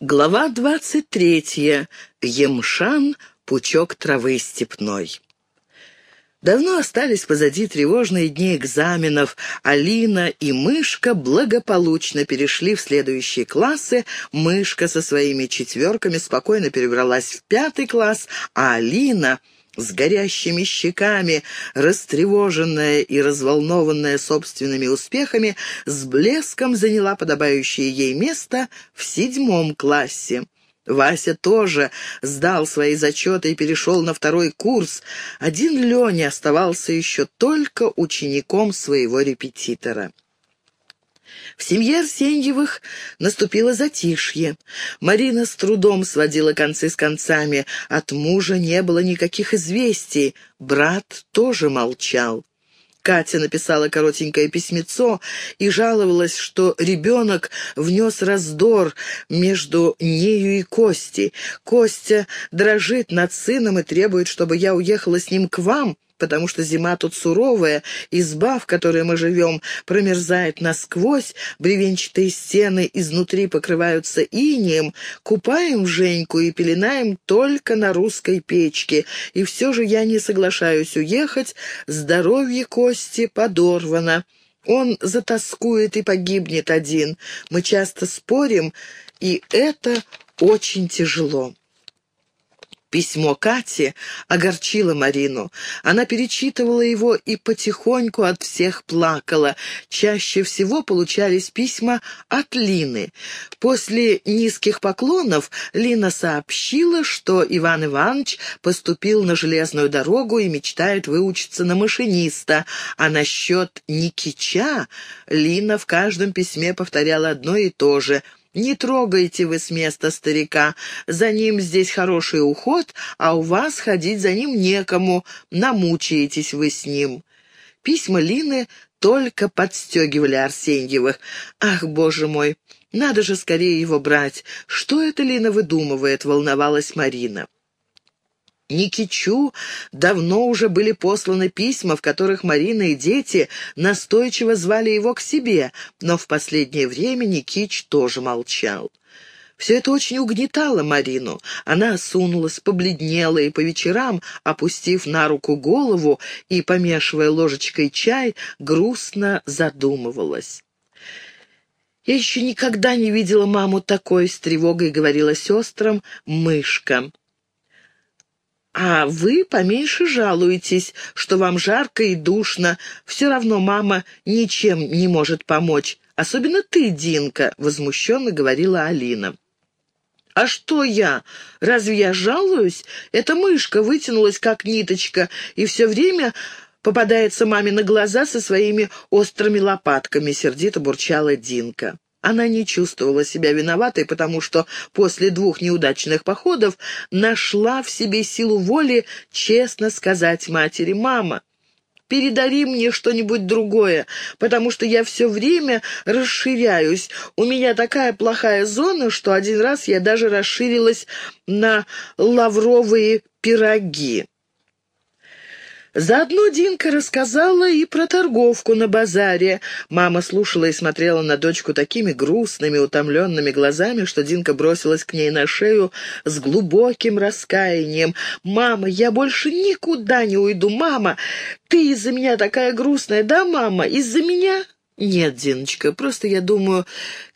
Глава двадцать третья. Емшан, пучок травы степной. Давно остались позади тревожные дни экзаменов. Алина и Мышка благополучно перешли в следующие классы. Мышка со своими четверками спокойно перебралась в пятый класс, а Алина с горящими щеками, растревоженная и разволнованная собственными успехами, с блеском заняла подобающее ей место в седьмом классе. Вася тоже сдал свои зачеты и перешел на второй курс. Один Леня оставался еще только учеником своего репетитора. В семье Арсеньевых наступило затишье. Марина с трудом сводила концы с концами. От мужа не было никаких известий. Брат тоже молчал. Катя написала коротенькое письмецо и жаловалась, что ребенок внес раздор между нею и Костей. «Костя дрожит над сыном и требует, чтобы я уехала с ним к вам», потому что зима тут суровая, изба, в которой мы живем, промерзает насквозь, бревенчатые стены изнутри покрываются инеем, купаем Женьку и пеленаем только на русской печке, и все же я не соглашаюсь уехать, здоровье Кости подорвано. Он затаскует и погибнет один. Мы часто спорим, и это очень тяжело. Письмо Кати огорчило Марину. Она перечитывала его и потихоньку от всех плакала. Чаще всего получались письма от Лины. После низких поклонов Лина сообщила, что Иван Иванович поступил на железную дорогу и мечтает выучиться на машиниста, а насчет Никича Лина в каждом письме повторяла одно и то же — не трогайте вы с места старика, за ним здесь хороший уход, а у вас ходить за ним некому, намучаетесь вы с ним». Письма Лины только подстегивали Арсеньевых. «Ах, боже мой, надо же скорее его брать! Что это Лина выдумывает?» — волновалась Марина. Никичу давно уже были посланы письма, в которых Марина и дети настойчиво звали его к себе, но в последнее время Никич тоже молчал. Все это очень угнетало Марину. Она осунулась, побледнела и по вечерам, опустив на руку голову и помешивая ложечкой чай, грустно задумывалась. «Я еще никогда не видела маму такой», — с тревогой говорила сестрам мышка. А вы поменьше жалуетесь, что вам жарко и душно. Все равно мама ничем не может помочь. Особенно ты, Динка», — возмущенно говорила Алина. «А что я? Разве я жалуюсь? Эта мышка вытянулась, как ниточка, и все время попадается маме на глаза со своими острыми лопатками», — сердито бурчала Динка. Она не чувствовала себя виноватой, потому что после двух неудачных походов нашла в себе силу воли честно сказать матери «Мама, передари мне что-нибудь другое, потому что я все время расширяюсь. У меня такая плохая зона, что один раз я даже расширилась на лавровые пироги». Заодно Динка рассказала и про торговку на базаре. Мама слушала и смотрела на дочку такими грустными, утомленными глазами, что Динка бросилась к ней на шею с глубоким раскаянием. «Мама, я больше никуда не уйду! Мама, ты из-за меня такая грустная, да, мама? Из-за меня?» «Нет, Диночка, просто я думаю,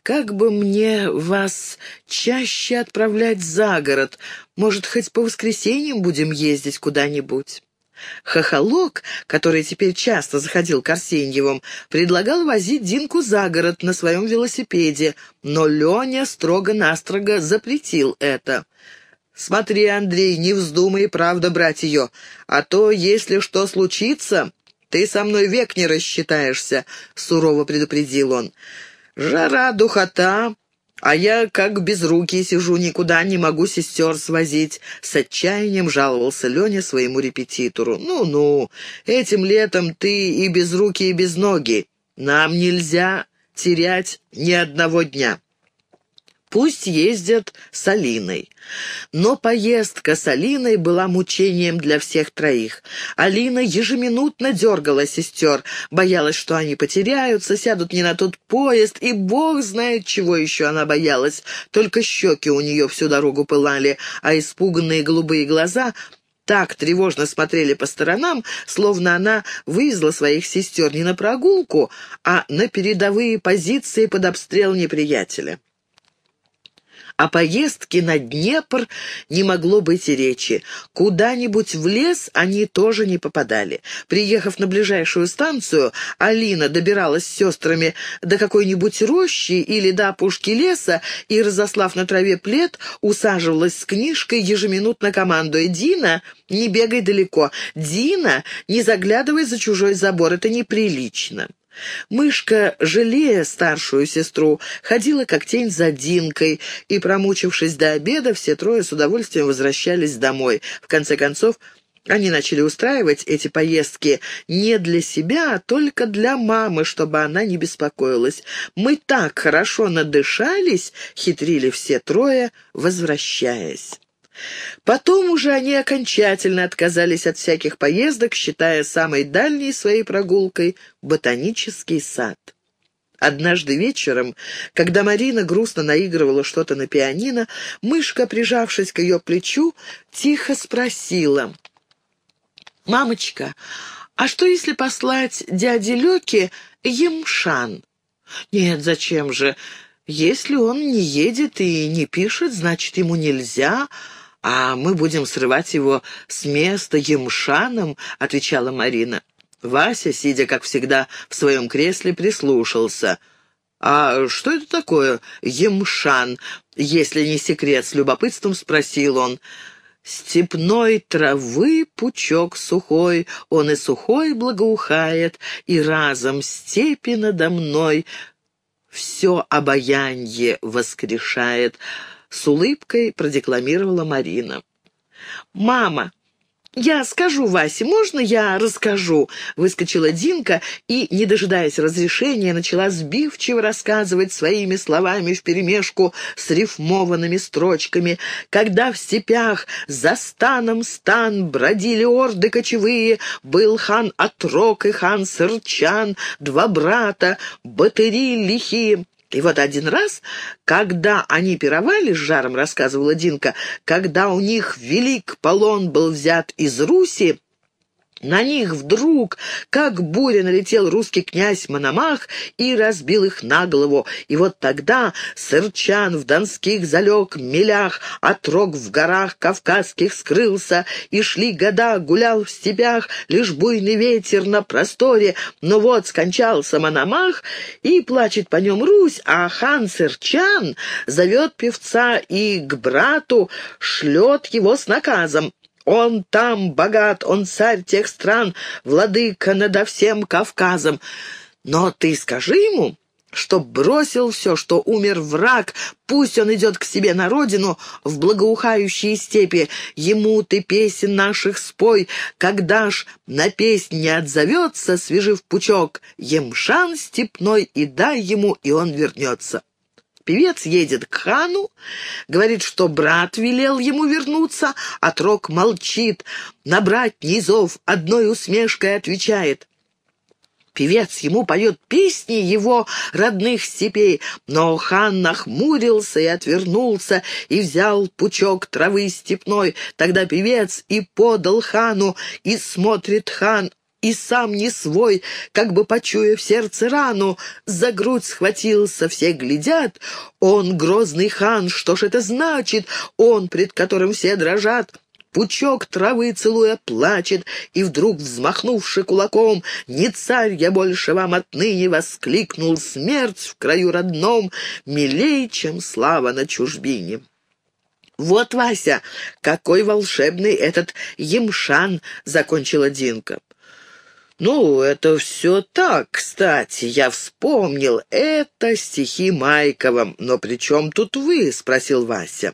как бы мне вас чаще отправлять за город. Может, хоть по воскресеньям будем ездить куда-нибудь?» Хохолок, который теперь часто заходил к Арсеньевым, предлагал возить Динку за город на своем велосипеде, но Леня строго-настрого запретил это. «Смотри, Андрей, не вздумай, правда, брать ее, а то, если что случится, ты со мной век не рассчитаешься», — сурово предупредил он. «Жара, духота, а я как без руки сижу, никуда не могу сестер свозить. С отчаянием жаловался Леня своему репетитору. Ну-ну, этим летом ты и без руки, и без ноги. Нам нельзя терять ни одного дня. Пусть ездят с Алиной. Но поездка с Алиной была мучением для всех троих. Алина ежеминутно дергала сестер, боялась, что они потеряются, сядут не на тот поезд, и бог знает, чего еще она боялась. Только щеки у нее всю дорогу пылали, а испуганные голубые глаза так тревожно смотрели по сторонам, словно она вывезла своих сестер не на прогулку, а на передовые позиции под обстрел неприятеля. О поездке на Днепр не могло быть и речи. Куда-нибудь в лес они тоже не попадали. Приехав на ближайшую станцию, Алина добиралась с сестрами до какой-нибудь рощи или до опушки леса и, разослав на траве плед, усаживалась с книжкой, ежеминутно командуя «Дина, не бегай далеко! Дина, не заглядывай за чужой забор, это неприлично!» Мышка, жалея старшую сестру, ходила как тень за Динкой, и, промучившись до обеда, все трое с удовольствием возвращались домой. В конце концов, они начали устраивать эти поездки не для себя, а только для мамы, чтобы она не беспокоилась. «Мы так хорошо надышались», — хитрили все трое, возвращаясь. Потом уже они окончательно отказались от всяких поездок, считая самой дальней своей прогулкой ботанический сад. Однажды вечером, когда Марина грустно наигрывала что-то на пианино, мышка, прижавшись к ее плечу, тихо спросила. «Мамочка, а что если послать дяде Лёке емшан?» «Нет, зачем же? Если он не едет и не пишет, значит, ему нельзя, «А мы будем срывать его с места емшаном», — отвечала Марина. Вася, сидя, как всегда, в своем кресле, прислушался. «А что это такое емшан?» Если не секрет, с любопытством спросил он. Степной травы пучок сухой, он и сухой благоухает, и разом степи надо мной все обаянье воскрешает с улыбкой продекламировала Марина. «Мама, «Я скажу Васе, можно я расскажу?» Выскочила Динка и, не дожидаясь разрешения, начала сбивчиво рассказывать своими словами вперемешку с рифмованными строчками. Когда в степях за станом стан бродили орды кочевые, был хан Отрок и хан Сырчан, два брата, батыри лихие, и вот один раз, когда они пировали с жаром, рассказывала Динка, когда у них велик полон был взят из Руси, на них вдруг, как буря, налетел русский князь Мономах и разбил их на голову. И вот тогда Сырчан в донских залег милях, отрог в горах кавказских скрылся, и шли года, гулял в степях, лишь буйный ветер на просторе. Но вот скончался Мономах, и плачет по нем Русь, а хан Сырчан зовет певца и к брату шлет его с наказом. Он там богат, он царь тех стран, владыка надо всем Кавказом. Но ты скажи ему, что бросил все, что умер враг, пусть он идет к себе на родину, в благоухающие степи. Ему ты песен наших спой, когда ж на песнь не отзовется, свежив пучок, емшан степной и дай ему, и он вернется. Певец едет к хану, говорит, что брат велел ему вернуться, а Трок молчит, набрать низов одной усмешкой отвечает. Певец ему поет песни его родных степей, но хан нахмурился и отвернулся, и взял пучок травы степной. Тогда певец и подал хану, и смотрит хан, и сам не свой, как бы почуяв сердце рану, за грудь схватился, все глядят. Он грозный хан, что ж это значит? Он, пред которым все дрожат. Пучок травы целуя плачет, и вдруг, взмахнувши кулаком, «Не царь я больше вам отныне!» воскликнул смерть в краю родном, милей, чем слава на чужбине. «Вот, Вася, какой волшебный этот емшан!» — закончила Динка. «Ну, это все так, кстати, я вспомнил, это стихи Майкова, но при чем тут вы?» — спросил Вася.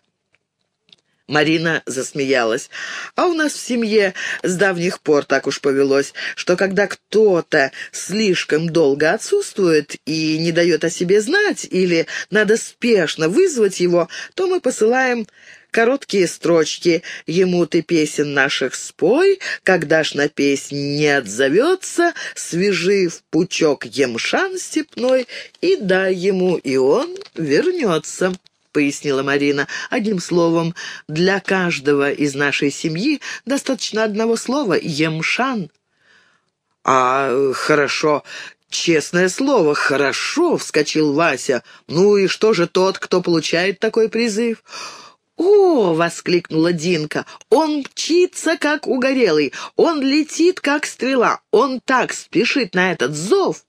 Марина засмеялась. «А у нас в семье с давних пор так уж повелось, что когда кто-то слишком долго отсутствует и не дает о себе знать, или надо спешно вызвать его, то мы посылаем короткие строчки «Ему ты песен наших спой, когда ж на песнь не отзовется, свяжи в пучок емшан степной и дай ему, и он вернется». — пояснила Марина. «Одним словом, для каждого из нашей семьи достаточно одного слова — «емшан». «А, хорошо, честное слово, хорошо!» — вскочил Вася. «Ну и что же тот, кто получает такой призыв?» «О!» — воскликнула Динка. «Он мчится, как угорелый, он летит, как стрела, он так спешит на этот зов!»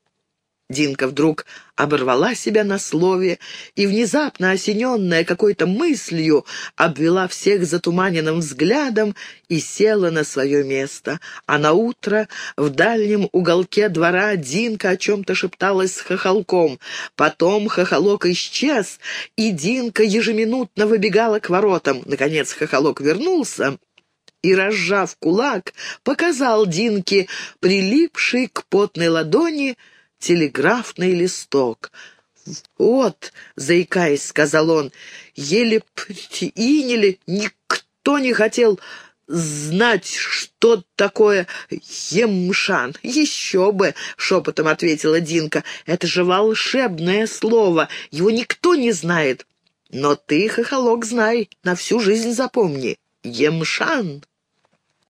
Динка вдруг оборвала себя на слове и, внезапно осененная какой-то мыслью, обвела всех затуманенным взглядом и села на свое место. А на утро в дальнем уголке двора Динка о чем-то шепталась с хохолком. Потом хохолок исчез, и Динка ежеминутно выбегала к воротам. Наконец хохолок вернулся и, разжав кулак, показал Динке прилипший к потной ладони телеграфный листок. «Вот», — заикаясь, сказал он, — «еле приняли, никто не хотел знать, что такое емшан. Еще бы, шепотом ответила Динка. Это же волшебное слово, его никто не знает. Но ты, хохолок, знай, на всю жизнь запомни. Емшан.